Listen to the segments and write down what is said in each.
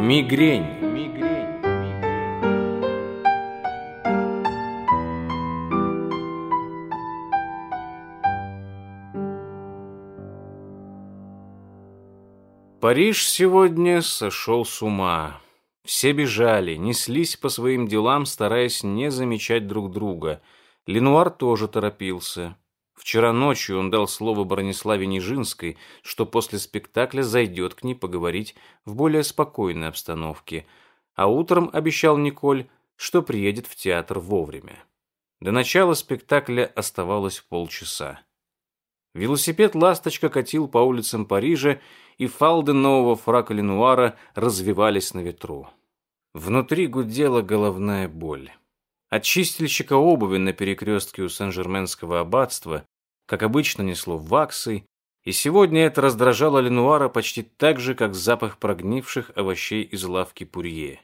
Мигрень. Париж сегодня сошел с ума. Все бежали, неслись по своим делам, стараясь не замечать друг друга. Ленуар тоже торопился. Вчера ночью он дал слово Брониславе Нижинской, что после спектакля зайдет к ней поговорить в более спокойной обстановке, а утром обещал Николь, что приедет в театр вовремя. До начала спектакля оставалось полчаса. Велосипед «Ласточка» катил по улицам Парижа, и фалды нового фрака Ленуара развивались на ветру. Внутри гудела головная боль. От чистильщика обуви на перекрестке у Сен-Жерменского аббатства, как обычно, несло ваксой, и сегодня это раздражало Ленуара почти так же, как запах прогнивших овощей из лавки Пурье.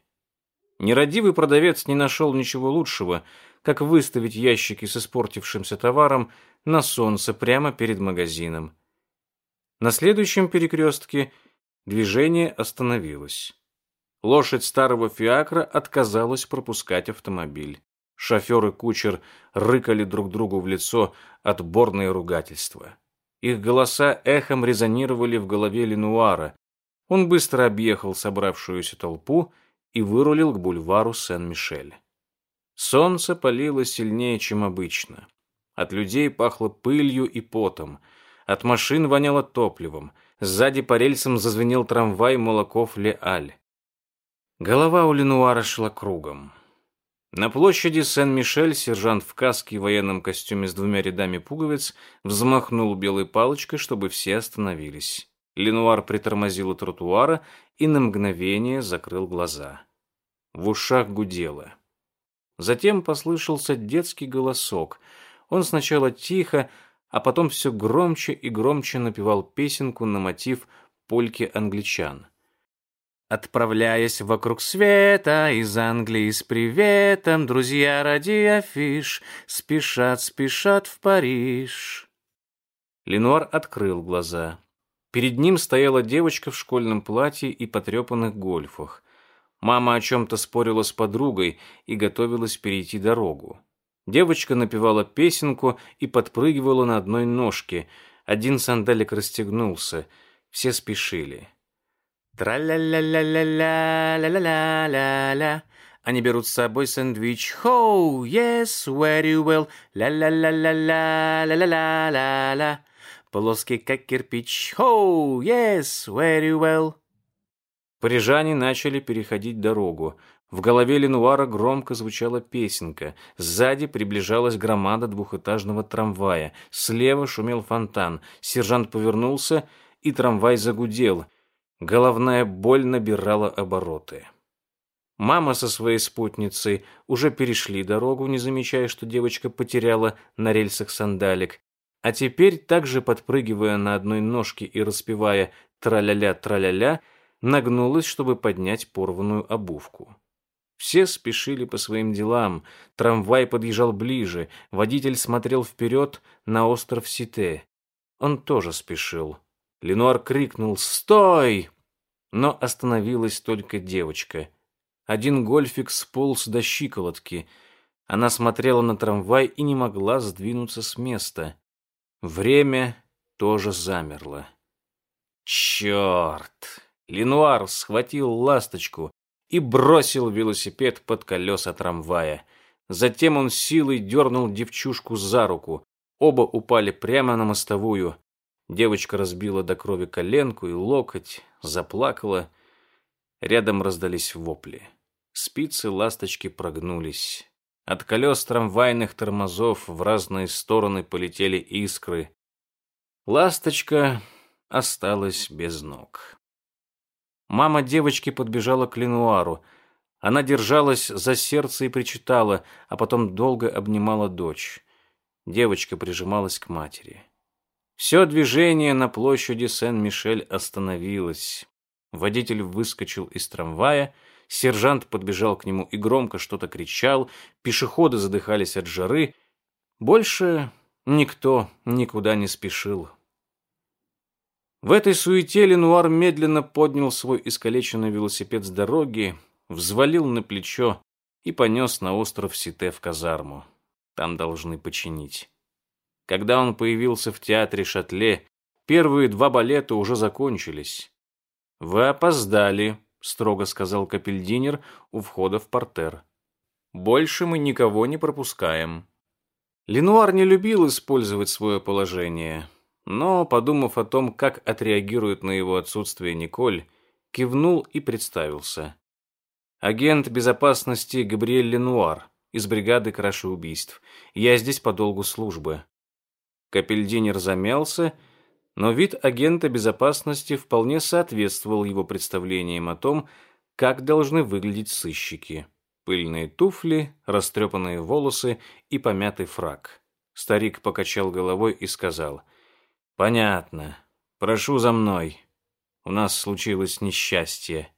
Нерадивый продавец не нашел ничего лучшего, как выставить ящики с испортившимся товаром на солнце прямо перед магазином. На следующем перекрестке движение остановилось. Лошадь старого фиакра отказалась пропускать автомобиль. Шофер и кучер рыкали друг другу в лицо отборные ругательства. Их голоса эхом резонировали в голове Ленуара. Он быстро объехал собравшуюся толпу и вырулил к бульвару Сен-Мишель. Солнце палило сильнее, чем обычно. От людей пахло пылью и потом. От машин воняло топливом. Сзади по рельсам зазвенел трамвай Молоков-Ле-Аль. Голова у Ленуара шла кругом. На площади Сен-Мишель сержант в каске и военном костюме с двумя рядами пуговиц взмахнул белой палочкой, чтобы все остановились. Ленуар притормозил у тротуара и на мгновение закрыл глаза. В ушах гудело. Затем послышался детский голосок. Он сначала тихо, а потом все громче и громче напевал песенку на мотив польки англичан. Отправляясь вокруг света из Англии с приветом, друзья ради афиш спешат, спешат в Париж. Ленуар открыл глаза. Перед ним стояла девочка в школьном платье и потрепанных гольфах. Мама о чем-то спорила с подругой и готовилась перейти дорогу. Девочка напевала песенку и подпрыгивала на одной ножке. Один сандалик расстегнулся. Все спешили. Тра-ля-ля-ля-ля-ля-ля-ля-ля-ля. Они берут с собой сэндвич. Ho, yes, very well. Ля-ля-ля-ля-ля-ля-ля-ля-ля. Плоский, как кирпич. Ho, yes, very well. Парижане начали переходить дорогу. В голове Ленуара громко звучала песенка. Сзади приближалась громада двухэтажного трамвая. Слева шумел фонтан. Сержант повернулся, и трамвай загудел — Головная боль набирала обороты. Мама со своей спутницей уже перешли дорогу, не замечая, что девочка потеряла на рельсах сандалик, а теперь, также подпрыгивая на одной ножке и распевая «траля-ля-траля-ля», нагнулась, чтобы поднять порванную обувку. Все спешили по своим делам, трамвай подъезжал ближе, водитель смотрел вперед на остров Сите. Он тоже спешил. Ленуар крикнул «Стой!», но остановилась только девочка. Один гольфик сполз до щиколотки. Она смотрела на трамвай и не могла сдвинуться с места. Время тоже замерло. Черт! Ленуар схватил ласточку и бросил велосипед под колеса трамвая. Затем он силой дернул девчушку за руку. Оба упали прямо на мостовую. Девочка разбила до крови коленку и локоть, заплакала. Рядом раздались вопли. Спицы ласточки прогнулись. От колес трамвайных тормозов в разные стороны полетели искры. Ласточка осталась без ног. Мама девочки подбежала к Ленуару. Она держалась за сердце и причитала, а потом долго обнимала дочь. Девочка прижималась к матери. Все движение на площади Сен-Мишель остановилось. Водитель выскочил из трамвая, сержант подбежал к нему и громко что-то кричал, пешеходы задыхались от жары. Больше никто никуда не спешил. В этой суете Ленуар медленно поднял свой искалеченный велосипед с дороги, взвалил на плечо и понес на остров Сите в казарму. Там должны починить. Когда он появился в театре Шатле, первые два балета уже закончились. «Вы опоздали», — строго сказал капельдинер у входа в портер. «Больше мы никого не пропускаем». Ленуар не любил использовать свое положение, но, подумав о том, как отреагирует на его отсутствие Николь, кивнул и представился. Агент безопасности Габриэль Ленуар из бригады краши убийств. Я здесь по долгу службы. Капельдинер замялся, но вид агента безопасности вполне соответствовал его представлениям о том, как должны выглядеть сыщики. Пыльные туфли, растрепанные волосы и помятый фраг. Старик покачал головой и сказал, «Понятно. Прошу за мной. У нас случилось несчастье».